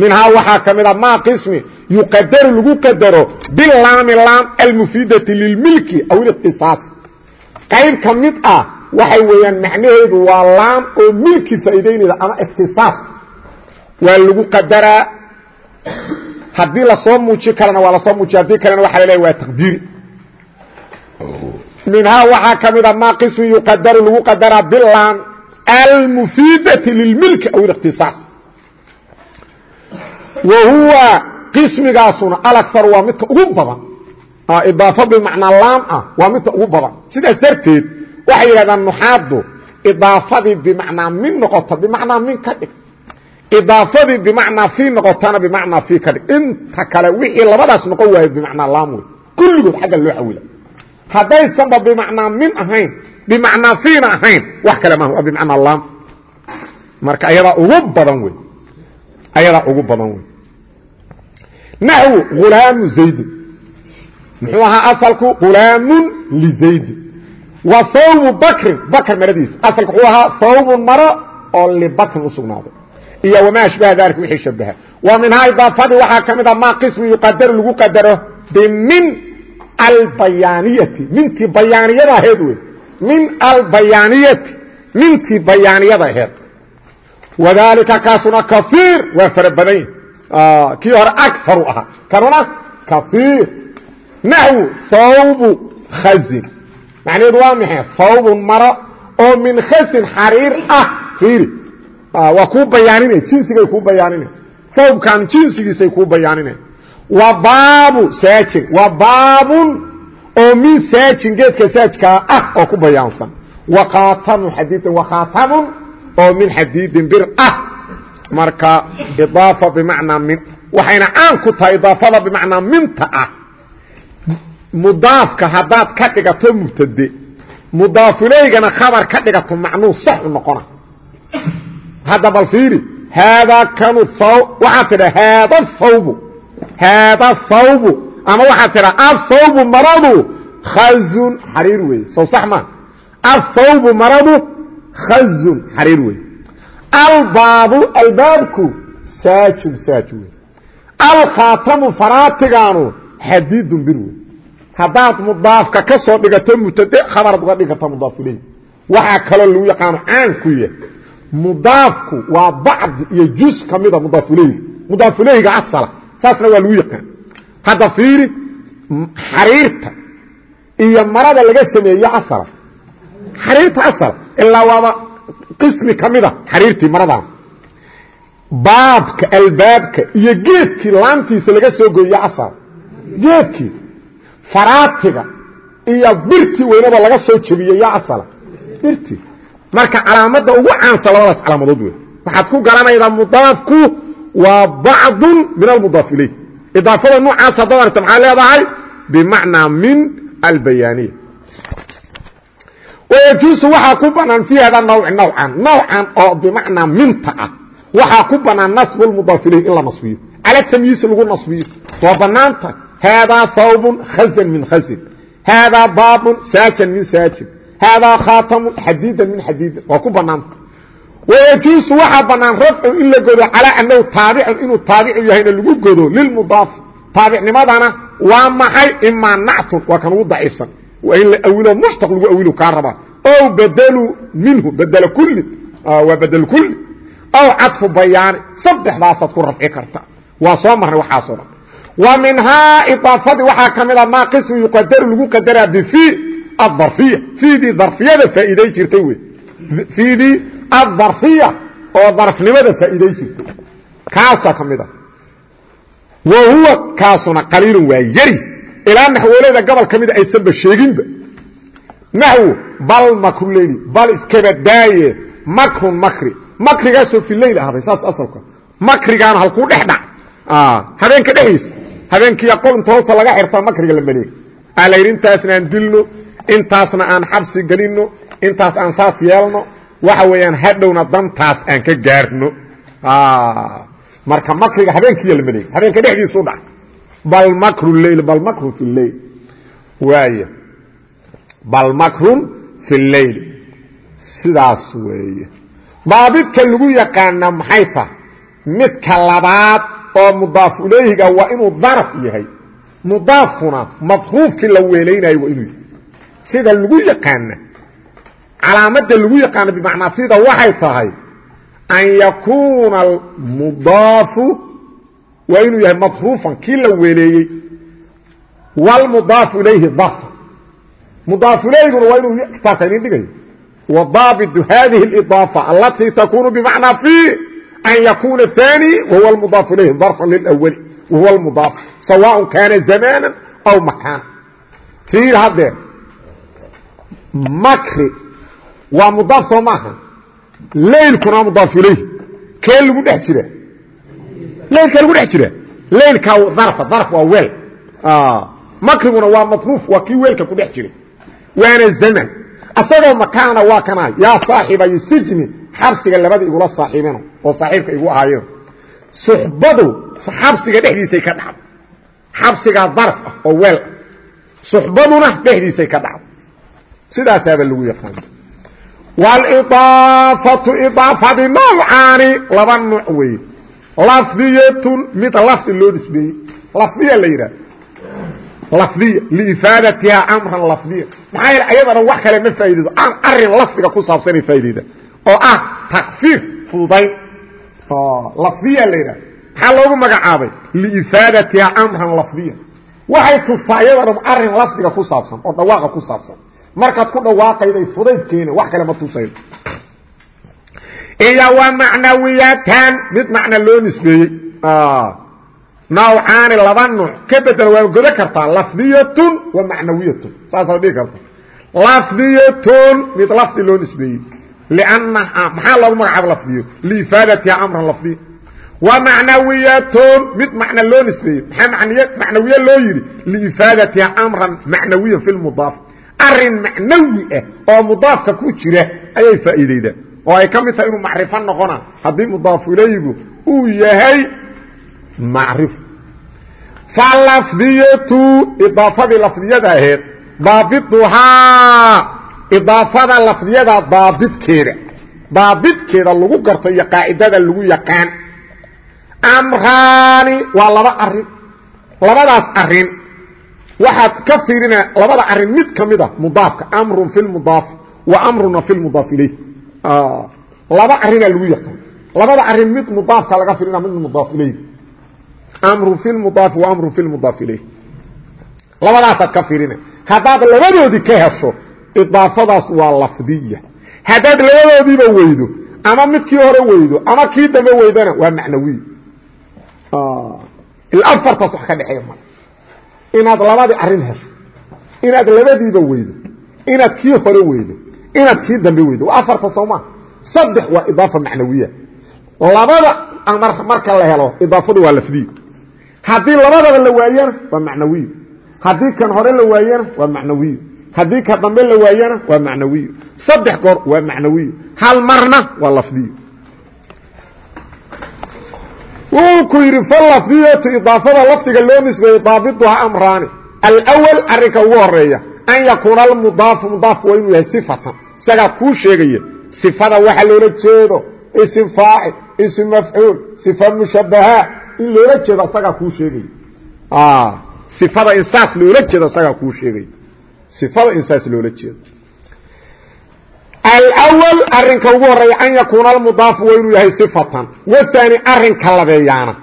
minhaa waxaa ka mid a maa qismi yuqadaru lagu qadaro bilaami laam almufiidati lilmilki aw iliqtisaas qayb ka mid ah waxay weeyaan macnaheedu waa laam oo milki faa'iidaynayda ama ikhtisaas waa lagu qadaraa haddii la soo muuji karana waa la soo muujiya haddii kalena waxa laleeya waa taqdiiri minhaa waxaa ka mid a maa qismi yuqadaru lagu qadaraa bilaam almufiidati lilmilki aw ilikhtisaas wa huwa qismigaasuna alakar waa midka ugu badan. Idaafo bimacnaa laam ah waa midka ugu badan. Sidaas darteed waxay yidhahdaan nuxaadu idaafadii bimacnaa min noqota bimacnaa min ka dhig. Idaafadii bimacnaa fii noqotana bimacnaa fii ka dhig. Inta kale wixii labadaas noqon waayo bimacnaa laam wey kulligood xagga loo xawila haddaysanba bimacnaa min ahayn bimacnaa fiina ahayn wax kale maaha waa bimacnaa laam marka ayadaa ugu badan wey ayadaa ugu badan wey naxwu hulaamu zaydin. Muxuu ahaa asalku hulaamun lizaydin wa hawbu bakrin bakr maradiisa asalku wuxuu ahaa hawbun maro oo libakrin u sugnaaday. Iyo wamaa ashbaha dalika wixii shabaha wa minhaa idaafadii waxaa ka mid a maa qismi yuqadaru lagu qadaro bimin albayaaniyati. Mintii bayaaniyada aheed wey min albayaaniyati. Mintii bayaaniyada aheed. Wadalika kaasuna kaiir waa fara badan yahi kii hore akaru ahaa kanuna kaiir naxwu hawbu khazin. Macnaheedu waa maxay? Hawbun maro oo min khasin xariir ah. Fiiri. Waa kuu bayaaninay jinsigay kuu bayaaninay hawbkan jinsigiisay kuu bayaaninay wa baabu saajin wa baabun oo min saajin geedka saajkaa ah oo ku bayaansan. Wa khaatamu xadiidin wa khaatamun oo min xadiidin bir ah. Marka idaafa bimacnaa min waxayna caan ku tahay idaafada bimacnaa minta ah. Mudaafka haddaad ka dhigato mubtade mudaafuleygana khabar ka dhigato macnuu sax u noqona. Hadda bal fiiri haadaa kanu waxaad tidha haada thawbu haada thawbu ama waxaad tidha athawbu maradu khazun xariir weeye sow sax maa athawbu maradu khazun xariir weeye albaabu albaabku saajun saaj wey alkhaatamu faraatigaanu xadiidun bir wey haddaad mudaafka ka soo dhigato mubtade khabaraad uga dhigi karta mudaaf ileyh waxaa kaloo lagu yaqaano caan ku yahay mudaafku waa bacdi iyo juz ka mida mudaafuleyga mudaafuleyga asala saasna waa lagu yaqaan. Hadda fiiri xariirta iyo marada laga sameeye asala xariirta asala ilaa waaba qismi ka mida xariirtii maradan baabka albaabka iyo geedkii laantiisa laga soo gooye asala geedkii faraatiga iyo birtii weynadoo laga soo jebiyey ya asala birtii marka calaamadda ugu caansan labadaas calaamadood wey waxaad ku garanaydaa mudaafku waa bacdun min almudaaf ilayh idaafada noocaas haddaad aragta maxaa leedahay? Bimacnaa min albayaaniya wayajuusu waxaa ku banaan fii hada nawci nawcan. Nawcan oo bimacnaa minta ah. Waxaa ku banaan nasbu lmudaaf ilayh in la nasbiyo. Cala tamyiisi lagu nasbiyo. Waa banaanta haadaa hawbun khazan min khazin haadaa baabun saajan min saajin. Haadaa khaatamun xadiidan min xadiidin. Waa ku banaanta wayajuusu waxaa banaan rafcu in la godo calaa anahu taabicun inuu taabicu yahayna lagu godo lilmudaafi taabicnimadana waa maxay? Imaa nactun waa kan ugu daciifsan. Waa in la awilo mushtaq lagu awilo kaa rabaa ow badlu minhu badl kulli. Waa badl kulli. Ow cadfu bayaani saddexdaasaad ku rafci karta. Waa soo marnay waxaasoo dhan. Wa minhaa idaafadii waxaa ka mid a maa qismi yuqadaru lagu qadaraa bifii adarfiya fiidii darfiyada faa'iiday jirtay wey fiidii adarfiya oo darafnimada faa'iiday jirtay kaasaa ka mid a wa huwa kaasuna qaliilun waa yari. Ilaa naxwooleyda gobol ka mida aysanba sheeginba. Naxwo bal makruleyli bal iskabadaaye makrun makri. Makrigaasoo fi leyl ahday saas asalka. Makrigaana halkuu dhex dhac. Habeenka dhexdiisa. Habeenkiiya qol inta hoosta laga xirtaa makriga la maleeg aa la yidhi intaasna aan dilno intaasna aan xabsi gelinno intaas aan saas yeelno waxa weeyaan hadhowna dantaas aan ka gaarno. Marka makriga habeenkiiya la maleeg habeenka dhexdiisuu dhac bal makru leyl bal makrun fi leyl waaya bal makrun fi leyl sidaas weeye. Daabidka lagu yaqaana maxay tahay midka labaad oo mudaaf ilayhiga waa inuu daraf yahay. Mudaafkuna madruufkii la weelaynayo inuu yahay. Sida lagu yaqaana calaamada lagu yaqaano bimacnaa sida waxay tahay an yakuuna almudaafu waa inuu yahay maruufan kii la weeleeyey wlmudaafu ilayhi darfa mudaafuleyguna waa inuu kitaabka idin dhigayo. Wadaabitu hadihi اidaafa alatii takunu bimacnaa fi an yakuna aani wahuwa mudaafu ilayhi darfa lilwali wahuwa mudaaf sawaء kaana zamaana aw makaana fiir haddee makri waa mudaaf soo maaha. Laylkuna mudaaf ilayh. Kee lagu dhex jira. Laylkaa lagu dhex jira. Laylkaa darfa darf waa weel. Makriguna waa matruuf waa kii weelka ku dhex jiray. Waana zaman. Asagoo makaana waa kana yaa saaxibay sijni xabsiga labada igula saaxiibeno oo saaxiibka igu ahaayeen. Suxbadu xabsiga dhexdiisay ka dhacdo. Xabsigaa darf ah oo weel. Ah suxbaduna dhexdiisay ka dhacdo. Sidaasaaba lagu yaqaana walidaafatu idaafadi nawcaani laba nuuc weeye lafdiyatun mid lafdi loo nisbeeyey. Lafdiya la yidhaha lafdiya liifaadatiha amran lafdiya. Maxaa yeele ayadana wax kale ma faa'iidaydo aan arrin lafdiga ku saabsanay faa'iidayda oo ah takfiif fududayn lafdiya la yidhaha maxaa loogu magacaabay? Liifaadatiha amran lafdiya. Waxay tustaa ayadana arrin lafdiga ku saabsan oo dhawaaqa ku saabsan markaad ku dhawaaqayday fudayd keene wax kale ma tusaydo iyo wa macnawiyatan mid macna loo nisbeeyey. Nawcaani laba nuuc ka bedel waa godo kartaa lafdiyatun wa macnawiyatun. Saasaa dhigi karta lafdiyatun mid lafdi loo nisbeeyey. Liannaha maxaa loogu magacaaba lafdiyo? Liifaadatiha amran lafdiya wa macnawiyatun mid macna loo nisbeeyey. Maxaa macnawiye loo yidhi? Liifaadatiha amran macnawiyan fi lmudaaf arrin macnawi ah oo mudaafka ku jira ayay faa'iideydaa oo ay ka mid tahay inuu macrifo noqona. Haddii mudaafu ilaygu uu yahay macrif. Falafdiyatu idaafadii lafdiyada aheed daabiduhaa idaafada lafdiyada daabidkeeda daabidkeeda lagu garto iyo qaacidada lagu yaqaan. Amraani waa laba arrin labadaas arrin waxaad ka fiirina labada arrin mid ka mid a mudaafka amrun fi lmudaaf wa amruna fi lmudaaf ilayh. Laba arinaa lagu yaqaan. Labada arrin mid mudaafka laga fiirina mid mudaaf ilayh. Amru fi lmudaafi wa amru fi lmudaaf ilayh. Labadaasaad ka fiirina. Haddaad labadoodii ka hesho idaafadaas waa lafdiya. Haddaad labadoodiiba weydo ama midkii hore weydo ama kii dambe weydana waa macnawiy afartaas wax ka dhexeeya inaad labadii arrin hesho. Inaad labadiiba weydo. Inaad kii hore weydo. Inaad kii dambe weydo. Waa afarta soomaa saddex waa idaafa macnawiya. Labada marka la helo idaafadu waa lafdiy haddii labadaba la waayana waa macnawiy haddii kan hore la waayana waa macnawiy haddii ka dambe la waayana waa macnawiy saddex goor waa macnawiy hal marna waa lafdiy wuu ku yidhi falafdiyatu idaafada lafdiga loo nisbeeyey daabiduha amraani. Alwal arinka ugu horreeya an yakuuna almudaafu mudaafku waa inuu yahay sifatan. Isagaa kuu sheegaya sifada waxa loola jeedo isim faacil isim mafcuul sifa mushabaha in loola jeedo isagaa kuu sheegaya. Ifada in saas loola jeedo isagaa kuu sheegaya. Ifada in saas loola jeedo alwal arinka ugu horreeya an yakuuna almudaafu waa inuu yahay sifatan. Waani arinka labeeyaana.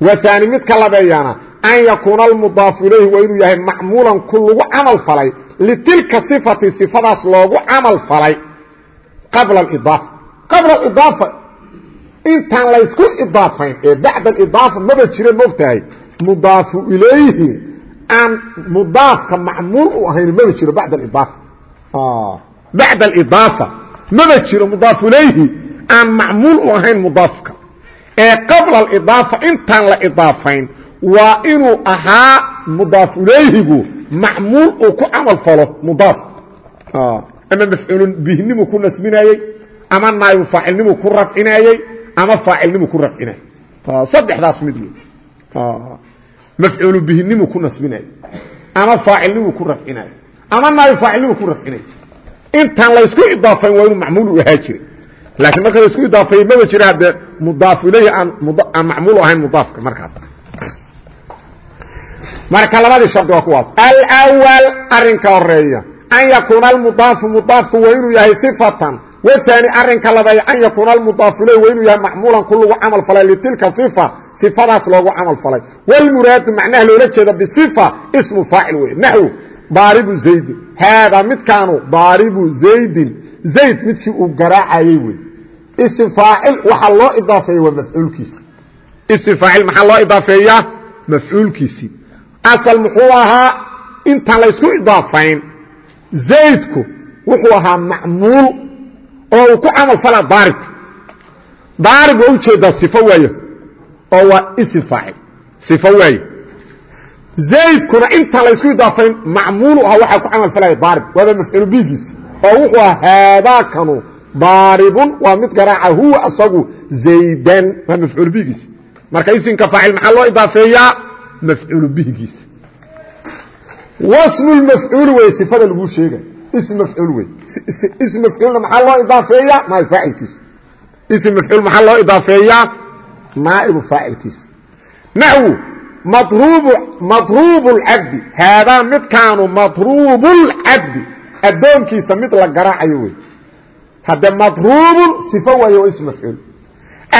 Waani midka labeeyaana. An yakuuna almudaafu ilayhi waa inuu yahay macmuulan ku lagu camal falay. Litilka sifati sifadaas loogu camal falay. Qabla alidaafa qabla idaafa intaan laysku idaafayn ee bacda idaafa maba jira mogtahay mudaafu ilayhi aan mudaafka macmuul u ahayn maba jiro bacda idaafa bacda alidaafa maba jiro mudaaf ilayhi aan macmuul u ahayn mudaafka ee qabla alidaafa intaan la idaafayn waa inuu ahaa mudaaf ilayhigu macmuul uu ku camal falo mudaaf ama mafcuulun bihnimu ku nasbinaayey ama naayibu faacilnimu ku rafcinaayey ama faacilnimu ku rafcinayey saddexdaas mid wey mafcuulu bihnimu ku nasbinaayey ama faacilnimu ku rafcinaayey ama naayibu faacilnimu ku rafcinayey intaan laysku idaafayn waa inuu macmuul u ahaa jiray. Laakiin marka laysku idaafeeyey maba jira haddee mudaaf ilayhi aan macmuul ahayn mudaafka markaas. Marka labadii shardi waa kuwaas alwal arinka horreeya an yakuuna almudaafu mudaafku waa inuu yahay sifatan. Waani arinka labeeya an yakuuna almudaafu ileyh waa inuu yahay macmuulan ku lagu camal falay litilka sifa sifadaas loogu camal falay. Wlmuraadu macnaha loola jeeda bisifa ismu faacil wey naxw daaribu zaydin haadaa midkaanu daaribu zaydin. Zayd midkii uu garaacayey wey ism faacil waxaa loo idaafeeya waa mafcuulkiisi ism faacil maxaa loo idaafeeyaa mafcuulkiisii asal muxuu ahaa? Intaan laysku idaafayn zaydku wuxuu ahaa macmuul oo uu ku camal falaa daaribka daarib waa u jeedaa sifo waayo oo waa ism faacil sifo waayo zaydkuna intaan laysku idaafayn macmuulu ahaa waxaa ku camal falaya daarib waaba mafcuulu bigiisi oo wuxuu ahaa haadaakanu daaribun waa mid garaaca huwa asagu zaydan. Waa mafcuulu bigiisi marka isimka faacil maxaa loo idaafeeyaa? Mafcuul bihigiisa wasmu mafcuul wey sifada laguu sheega ism mafcuul wey ism mafcuulna maxaa loo idaafeeyaa? Naaib faacilkiisa ism mafcuul maxaa loo idaafeeyaa? Naaibu faacilkiisa naxwu madruubu madruubu lcabdi haadaa midkaanu madruubu lcabdi addoonkiisa mid la garaacayo wey. Hadde madruubun sifo waayo waa ism mafcuul.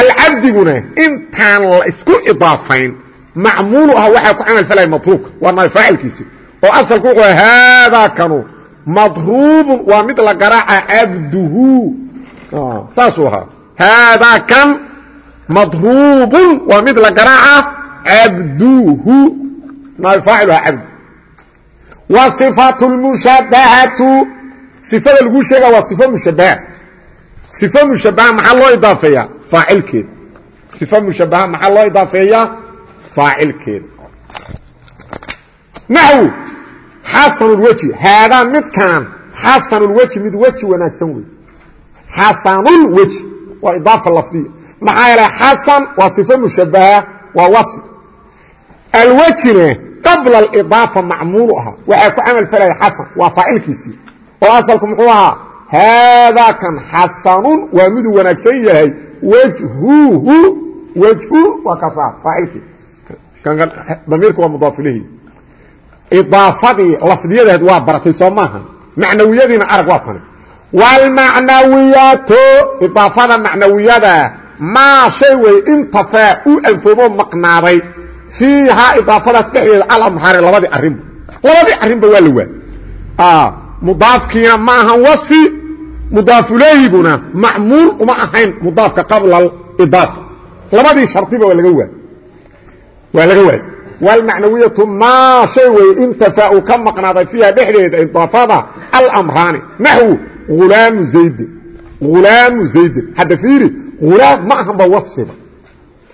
Alcabdiguna intaan la isku idaafayn macmuulu ah waxaa ku camal falaya matruubka waa naay faacilkiisi oo asalku wuxuu haadaa kanu madruubun waa mid la garaaca cabduhu saasuu ahaa. Haadaa kan madruubun waa mid la garaaca cabduhu naay faacil aha cabdu wa صifatu lmushabahatu sifada laguu sheega waa sifo mushabaha sifo mushabaha maxaa loo idaafeeyaa faacilkeeda sifo mushabaha maxaa loo idaafeeyaa aacilkeeda naxw xasanulweji haadaa midkaan xasanulweji mid weji wanaagsan wey xasanulweji waa idaafa lafdiya maxaa yeele xasan waa sifo mushabaha waa wasf alwejina qabla alidaafa macmuulu ahaa waxaa ku camal falaya xasan waa faacilkiisii oo asalku muxuu ahaa haadaa kan xasanun waa miduu wanaagsan yahay wejhuhu wejhu waa kasaa faacilkii damiirka waa mudaaf ilayhi idaafadii lafdiyadeed waa baratay soo maaha macnawiyadiina arag waa tani wlmacnawiyaatu idaafada macnawiyada maa shay wey intafaa u anfoomoo maqnaaday fiihaa idaafadaas dhexdeeda alamhaari labadii arrinba labadii arrinba waa la waa mudaafkiina ma ahan wasfi mudaafuleyguna macmuul uma ahayn mudaafka qabla idaafa labadii shardiba waa laga waa waa laga waay wlmacnawiyatu maa shay wey intafaa uu ka maqnaaday fiiha dhexdeeda idaafada almraani naxwu ulaamu zaydin ulaamu zaydin hadda fiiri ulaam ma ahanba wasfiba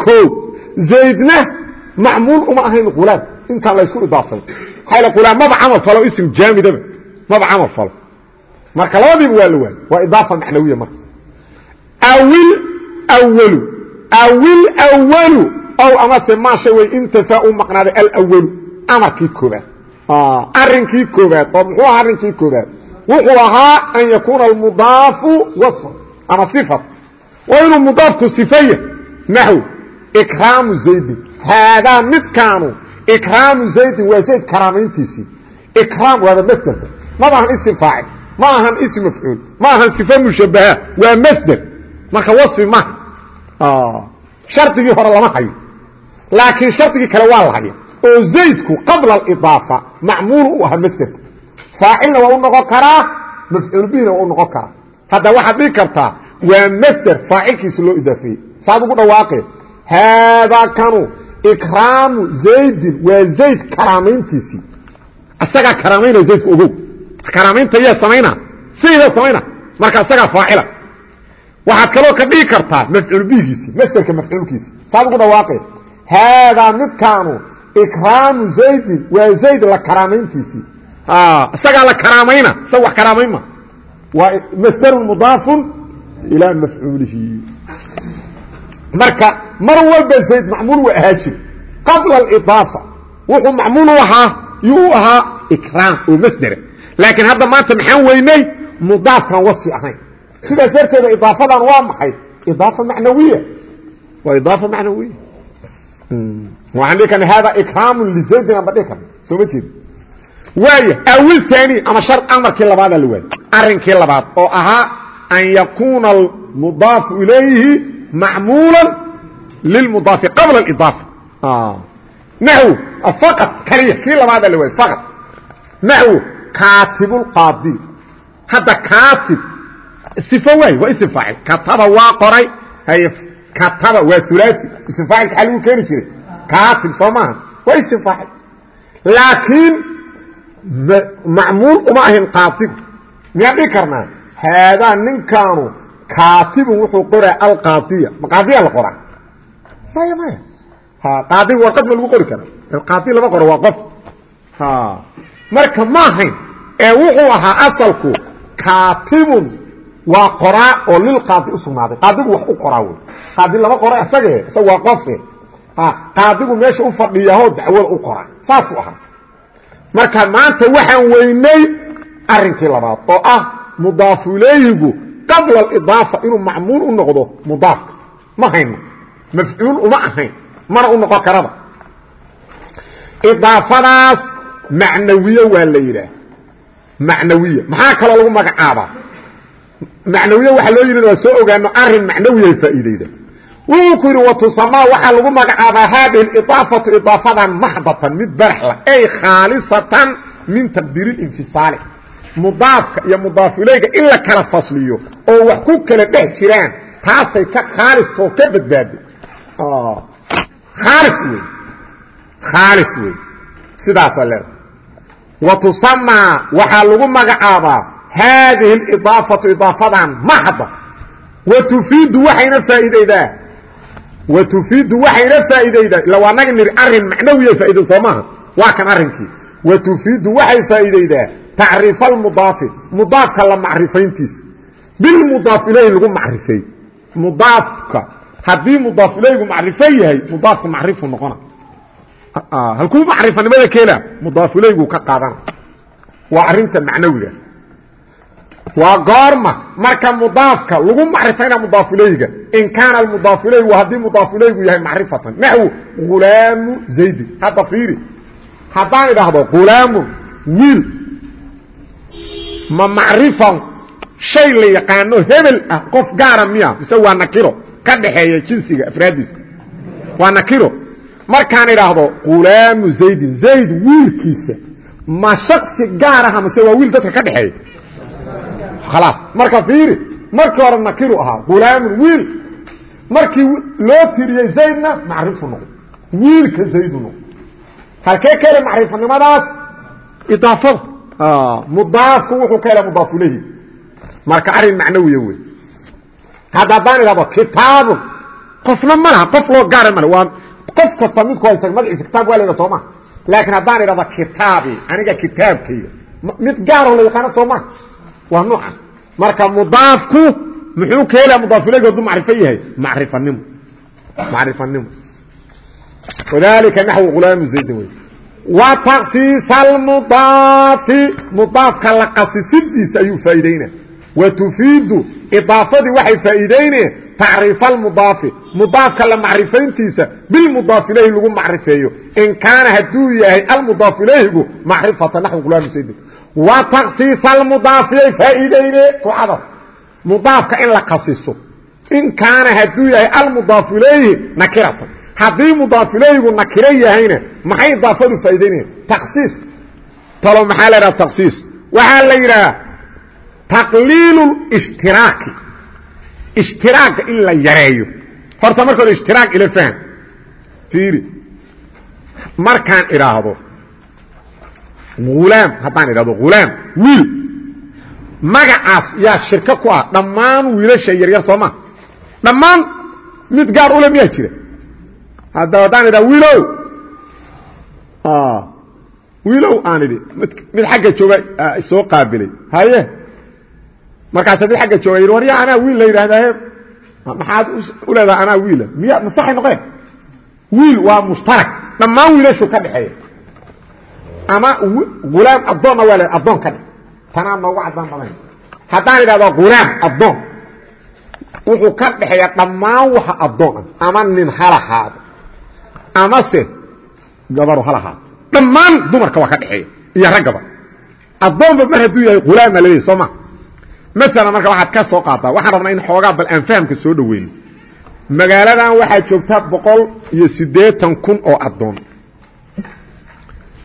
o zaydna macmuul uma ahayn ulaam intaan laysku idaafay maxaa ulaam maba camal falo ism jaamidaba. Maba camal falo. Marka labadiiba waa la waay waa idaafa macnawiya marka. Awil walu awil walu ow amase maasha wey intafaa u maqnaaday alwalu amarkii koobaad arinkii koobaad oo muxuu aha arrinkii koobaad wuxuu ahaa an yakuuna almudaafu wasfan ama sifat. Waa inuu mudaafku sifaya? Naxw ikraamu zaydin haadaa midkaanu ikraamu zaydin waa zayd karaamayntiisii ikraam waaba masderka maba ahan isim faacil ma ahan ism mafcuul ma ahan sifa mushabaha waa masder marka wasfi maha shardigii hore lama hayo laakiin shardigii kale waa la haya oo zaydku qabla alidaafa macmuulu u ahaa masderka faacilna waa u noqon karaa mafcuul bihina waa u noqon karaa hadda waxaad dhigi kartaa waa masder faacilkiisa loo idaafeeyey saad ugu dhawaaqe haadaa kanu ikraamu zaydin waa zayd karaamayntiisii isagaa karaamaynaya zaydku ogow karaamaynta yaa samayna saydaa samayna marka isagaa faacila waxaad kaloo ka dhigi kartaa mafcuul bihigiisi masderka saad ugu dhawaaqe haadaa midkaanu ikraamu zaydin waa zayd la karaamayntiisii isagaa la karaamayna isaga wax karaamaynma waa masdarun mudaafun ilaa mafcuulihi marka mar walba zayd macmuul waa ahaa jir qabla alidaafa wuxuu macmuul u ahaa yuu ahaa ikraam oo masdera laakiin hadda maanta maxaan weynay mudaafkan wasfi ahayn. Sidaas darteeda idaafadan waa maxay? Idaafa macnawiya. Waa idaafa macnawiya. Waxaan dhihi karna hada ikraamu lizaydin aan dhihi karna soo ma jeedo waaya awil aani ama shar amarkii labaadaa la waayay. Arrinkii labaad oo ahaa an yakuuna almudaafu ilayhi macmuula lilmudaafi qabla اidaafa naxw faqad kaliya kii labaadaa la waayay faqad naxw kaatib اlqaadi hadda kaatib sifo waay waa ism faacil. Kataba waa qoray kataba waa ulaai ism faacilka xaa lagu keeni jiray. Kaatib soo maaha. Waa ism faacil. Laakiin macmuul uma ahayn qaadigu miyaan dhihi karnaa haadaa ninkaanu kaatibun wuxuu qoraa alqaadiya ma qaadiya la qoraa? Maya maya qaadiga warqad ma lagu qori kara qaadi lama qoro waa qof. Marka ma ahayn ee wuxuu ahaa asalku kaatibun waa qoraa oo lilqaadi u sugnaaday. Qaadigu wax u qoraa wey qaadi lama qoro isage isaga waa qofe qaadigu meesha u fadhiyaho dacwada u qora saasuu ahaa. Marka maanta waxaan weynay arinkii labaad oo ah mudaafu ilayhigu qabla alidaafa inuu macmuul u noqdo mudaafka ma hayno mafcuul uma ahayn. Mana u noqon karaba. Idaafadaas macnawiye waa la yidhaah. Macnawiye. Maxaa kaloo lagu magacaabaa? Macnawiye waxaa loo yidhi waa soo ogaano arrin macnawiyahay faa'iideyda. Wuxuu ku yidhi watusamaa waxaa lagu magacaabaa haadihi idaafatu idaafadan maxdatan mid baraxla ay khaalisatan min taqdiiri infisaali mudaafka iyo mudaaf ilayga in la kala fasliyo oo wax ku kala dhex jiraan taasay ka khaalistoo ka badbaaday khaalis wey khaalis wey sidaasaa leedahay watusamaa waxaa lagu magacaabaa haadihi idaafatu idaafadan maxda wa tufiidu waxayna faa'iidaydaa wa tufiidu waxayna faa'iidaydaa ila waa naga niri arrin macnawiya faa'iida soo wa tacriifa almudaafi mudaafka la macrifayntiisa. Bilmudaaf ilayhi lagu macrifeey mudaafka haddii mudaaf ilaygu macrifo yahay mudaafka macrifu noqona halkuu macrifanimada keena mudaaf ilaygu ka qaadana waa arrinta macnawiga. Waa goorma marka mudaafka lagu macrifayna mudaaf ilayga in kaana almudaaf ilaygu haddii mudaaf ilaygu yahay macrifatan. Naxwu gulaamu zaydin. Hadda fiiri. Haddaan idhaahdo gulaamu wiil ma macrifan. Shay la yaqaano hebel ah qof gaara miya mise waa nakiro. Ka dhaxeeya jinsiga afraadiisa waa nakiro. Markaan idhaahdo gulaamu zaydin. Zayd wiilkiisa. Ma shaksi gaar aha mise waa wiil dadka ka dhexeeya khalaas. Marka fiiri markii hore nakiru ahaa gulaamun wiil. Markii loo tiriyey zaydna macrifu noqdo wiilka zaydu noqdo halkee hele macrifanimadaas idaafada mudaafku wuxuu ka hela mudaaf ilayhi marka arrin macnawiya wey hadda haddaan idhahdo kitaabun. Qofna ma laha qof loo gaara male waa qof kasta midku haysta magaciisa kitaab waa la yidhaha soo maha laakiin haddaan idhahdo kitaabi aniga kitaabkayga mid gaaroo la yaqaano soo maha waa noocaas marka mudaafku muxuu ka helaa mudaaf ilayhi hadduu macrifo yahay? Macrifanimo macrifanimo wadalika naxwu ghulaamu zaydin wey wa taksiis almudaafi mudaafka la qasisidiisa ayuu faa'iideyna wa tufiidu idaafadii waxay faa'iideyne tacriif almudaafi mudaafka la macrifayntiisa bilmudaaf ilayhi lagu macrifeeyo. In kaana hadduu yahay almudaaf ilayhigu macrifata naxwi ghulaamu zaydin wa taksiis almudaafiyay faa'iideyne ku cadar mudaafka in la khasiso in kaana hadduu yahay almudaaf ilayhi nakiratan haddii mudaaf ilayhigu nakiro yahayna maxay idaafadu faa'ideynaya taksiis talo maxaa la yidhaha taksiis waxaa la yidhaha taqliilu اshtiraaki ishtiraaga in la yareeyo. Horta marka hore ishtiraag ila fahm fiiri markaan idhaahdo hulaam haddaan idhahdo hulaam wiil magacaas yaa shirko ku ah dhammaan wiilasha yaryar soo ma? Dhammaan mid gaar ule miyaa jira hadda haddaan idhaha wiilow! Wiilow aan idhi mid xagga jooga soo qaabilay. Haye? Markaasa mid agga jooga yidhi warya anaa wiil la yidhahdaaye maxaad u leedaha anaa wiila miya masaxay noqeen wiil waa mushtarak. Dhammaan wiilashuu ka dhexeeya. Ama hulaam addoonna waa le addoon ka dhe tanaa noogu caddaan badan haddaan idhahdo hulaam addoon. Wuxuu ka dhexeeya dhammaan waxa addoon ah. Ama nin halahaado amase gabaru halahaado dhammaan dumarka waa ka dhexeeya. Iyo raggaba addoonba mar hadduu yahay hulaam baa laleeyahy soo ma. Maala marka waxaad ka soo qaadaa waxaan rabnaa in xoogaa bal aan fahamka soo dhaweyno magaaladan waxaa joogta boqol iyo siddeetan kun oo addoon.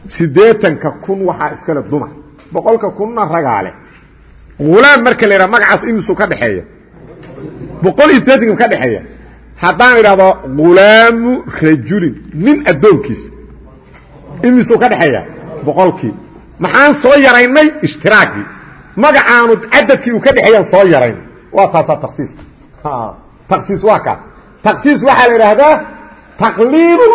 Siddeetanka kun waxaa iskale dumar. Boqolka kunna ragaa leh hulaam marka la yidhaha magacaas imisuu ka dhexeeya. Boqol iyo siddeetanka ka dhexeeya haddaan idhahdo hulaamu rajulin nin addoonkiisa imisuu ka dhexeeya boqolkii. Maxaan soo yaraynay? Ishtiraaggii magacaanu cadadkii uu ka dhexeeyaan soo yarayn. Waa taasaa taksiis taksiis waa kaas taksiis waxaa la idhaahdaa taqliilu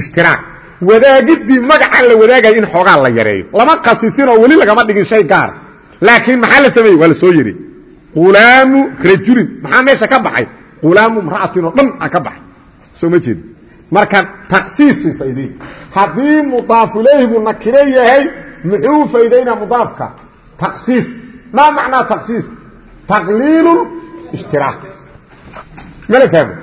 ishtiraak wadaagidii magacaan la wadaagaya in xoogaa la yareeyo. Lama khasisinoo weli lagama dhigin shay gaara laakiin maxaa la sameeyey? Waa la soo yari hulaamu rajulin. Maxaa meesha ka baxay ulaamu mraatin oo dhan aan ka baxay soo ma jeed marka taqsiisay faaidey haddii mudaafu ilayhibu nakire yahay muxuu faa'idaynaa mudaafka taqsiis maa macnaa taqsiis taqliilu ishtiraaq mala fahmo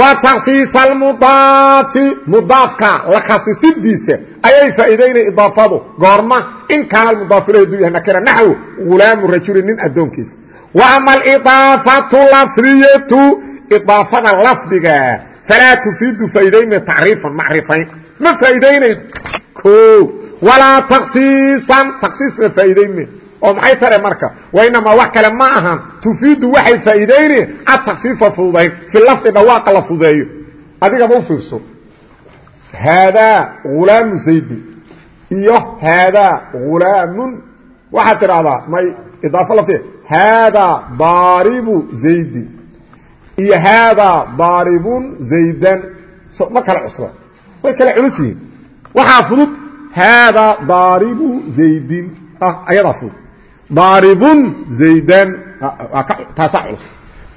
wa taksiis almudaafi mudaafka la khasisidiisa ayay faa'idaynay idaafadu goorma in kaana almudaafu ilayhi haduu yahay nakira naxwu ulaamu rajuli nin addoonkiisa وama اضaafaةu lafdiyatu idaafada lafdiga falaa tufiidu faa'iidayna tacriifan macrifayn ma faa'iidaynayso o walaa taksiisan taksiisna faa'iidayme oo maxay tare marka wainamaa wax kale ma ahan tufiidu waxay faa'iidayne atakfiifa fududayn fi lafdi dhawaaqa la fudeeyo adigaba u fiirso haadaa hulaamu zaydi iyo haadaa hulaamun waxaad tidhaahdaa may idaafo lafteed haadaa daaribu zaydi iyo haadaa daaribun zaydan ma kala cusba way kala culus yihiin waxaa fudud haadaa daaribu zaydin ayadaa fudud daaribun zaydan taasaa culus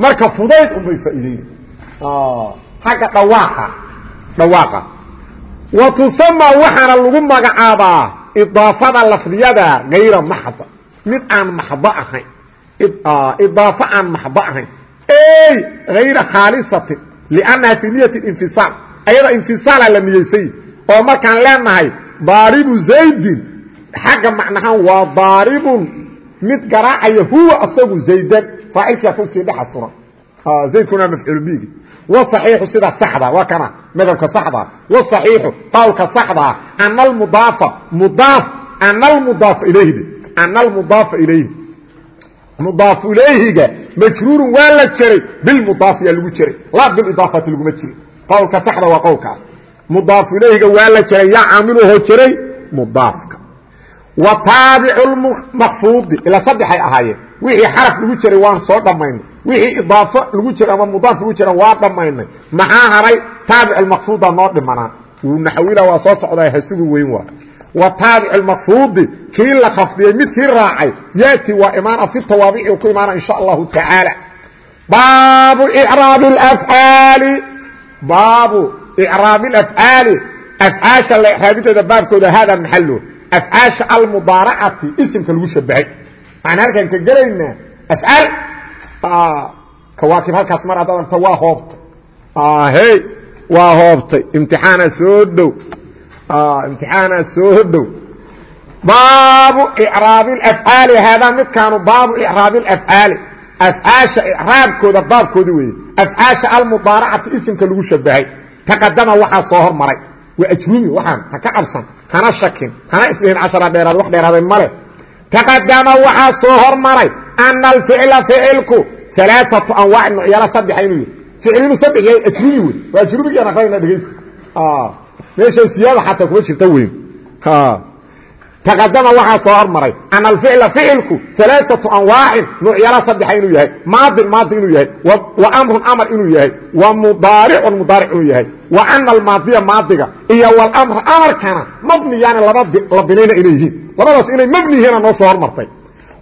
marka fudayd unbay faa'iideyna xagga dhawaaqa dhawaaqa wa tusama waxaana lagu magacaabaa idaafada lafdiyada hayra maxda mid aan maxdo ahayn idaafo aan maxdo ahayn ey hayra khaalisatin liannaha fii niyati infisaal ayada infisaala la niyeysay oo markaan leenahay daaribu zaydin xagga macnahaan waa daaribun mid garaacaya huwa asagu zaydan faacilkia ku sii dhexa suran zaydkuna mafcuul bigi wصaxiixu sida saxda waa kana madhabka saxda wصaxiixu qowlka saxda ana almudaafa mudaaf ana almudaafa ilayhd ana almudaafa ilayhi mudaafu ilayhiga majruurun waa la jeray bilmudaafi yaa lagu jeray laa bilidaafati laguma jirin qowlka saxda waa qowlkaas mudaafu ilayhiga waa la jeray yaa caamiluhoo jeray mudaafka wa taabicu makfuudi ilaa saddexay ahaayeen wixii xaraf lagu jiray waan soo dhammaynay wixii idaafo lagu jira ama mudaaf lagu jira waa dhammaynay maxaa haray taabic makfuuda noo dhimanaa naxawila waa soo socdaa hasugu weyn waa wa taabic makfuudi kii la khafdiyey midkii raacay yaati waa imaana fi tawaabici ku imaana insha allahu tacaala baabu raabi afaali baabu icraabi afcaali afcaasha la icraabideeda baabkooda hada maxalo afcaasha almudaaracati isimka lagu shabahay. Waxaan halkan ka gelaynaa afcaal kawaakib halkaas mar haddaad arta waa hoobtay. Hey waa hoobtay. Imtixaana soo dhow imtixaana soo dhow baabu icraabi afcaali haadaa midkaanu baabu icraabi afcaali afcaasha icraabkooda baabkoodi weeye afcaasha almudaaracati isimka lagu shabahay taqadama waxaa soo hormaray waa ajrumi waxaan ha ka cabsan hana shakin hana islihin cashara dheeraad wax dheeraaday male taqadama waxaa soo hormaray ana alficla ficilku alaaatu anwaac nucyala saddexa inuu yahay ficil inuu saddex yahay ajrubi wey waa ajrubigaan aqrinayna dhegaysta meeshan siyaada xataa kuma jirta weyn. Taqadama waxaa soo hormaray an alficla ficilku alaaatu anwaacin nuucyala saddexa inuu yahay maadin maadi inuu yahay wa amrun amar inuu yahay wa mudaaricun mudaaric inuu yahay wa ana almaadiya maadiga iyo walamra amarkana mabniyaani la binayna inay yihiin. Labadaas inay mabni yihiina noo soo hormartay.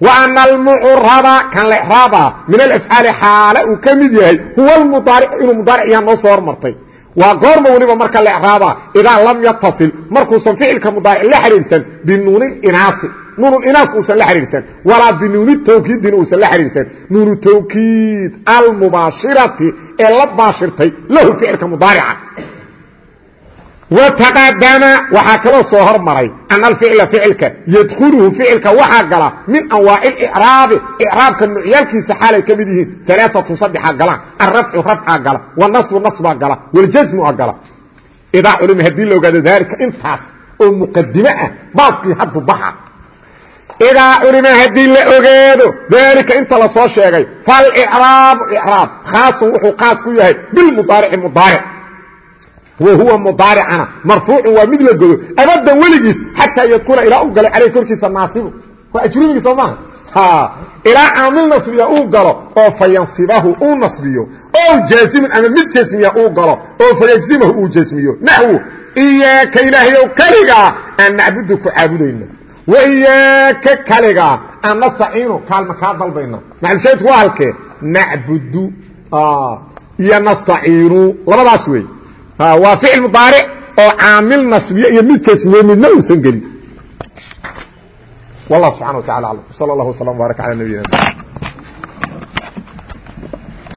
Wa ana almucraba kan la exraaba min alafcaali xaale uu ka mid yahay huwa mudaaric inuu mudaaric yaha noo soo hormartay waa goorma weliba marka la exraaba idaa lam yatasil markuusan ficilka mudaaric la xidhiirsan binuuni inaasi nuunu inaasku uusan la xidhiirsan walaa binuuni tawkiidina uusan la xidhiirsan nuunu tawkiid almubaashirati ee la baashirtay lahu ficilka mudaarica wataqadama waxaa kaloo soo hormaray ana alficla ficilka yadkhuluhu ficilka waxaa gala min anwaaci icraabi icraabka nucyaalkiisa xaalay ka mid yihiin alaaatun saddexa galaan alrafcu rafcaa gala wanasbu nasbaa gala waljasmua gala. Idaa culima haddii la ogaado daalika intaas oo muqadime ah baabkii haddu baxa. Idaa culima haddii la ogaado daalika inta la sheegay falicraabu icraab khaasun wuxuu qaas ku yahay bilmudaarici mudaaric wahuwa mudaaricana marfuucu waa mid la godo abadan weligiis xataa yadkula ilaa u galo caleyh korkiisa naasibu. Waa ajrubigi soo maaha ilaa caamil nasbiya uu galo oo fayansibahu uu nasbiyo oo jaasimin ama mid jasmiya uu galo oo fayajzimahu uu jasmiyo naxwu iyaaka ilaahayow kaligaa aan nacbudu ku caabudayna wa iyaaka kaligaa aan nastaciinu kaalma kaa dalbayna. Maxalshaydku waa halkee? Nacbudu iyo nastaciinu. Labadaas wey waa ficil mudaaric oo caamil nasbiye iyo mid jasmiye midna uusan gelin. Wallah subxana wa tacala alam. Sal اllah waslm baarak ala nabiyina